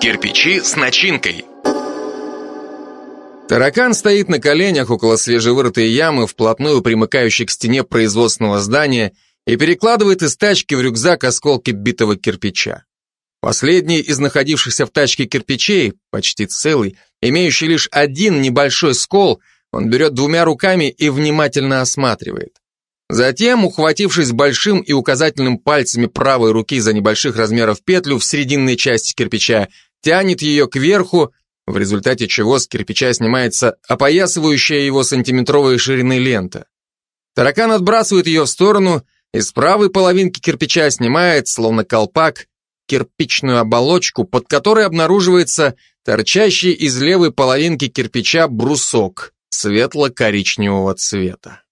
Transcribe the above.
Кирпичи с начинкой. Таракан стоит на коленях около свежевырытой ямы, вплотную примыкающей к стене производственного здания, и перекладывает из тачки в рюкзак осколки битого кирпича. Последний из находившихся в тачке кирпичей, почти целый, имеющий лишь один небольшой скол, он берет двумя руками и внимательно осматривает. Затем, ухватившись большим и указательным пальцами правой руки за небольших размеров петлю в срединной части кирпича, тянет ее кверху, в результате чего с кирпича снимается опоясывающая его сантиметровой ширины лента. Таракан отбрасывает ее в сторону и с правой половинки кирпича снимает, словно колпак, кирпичную оболочку, под которой обнаруживается торчащий из левой половинки кирпича брусок светло-коричневого цвета.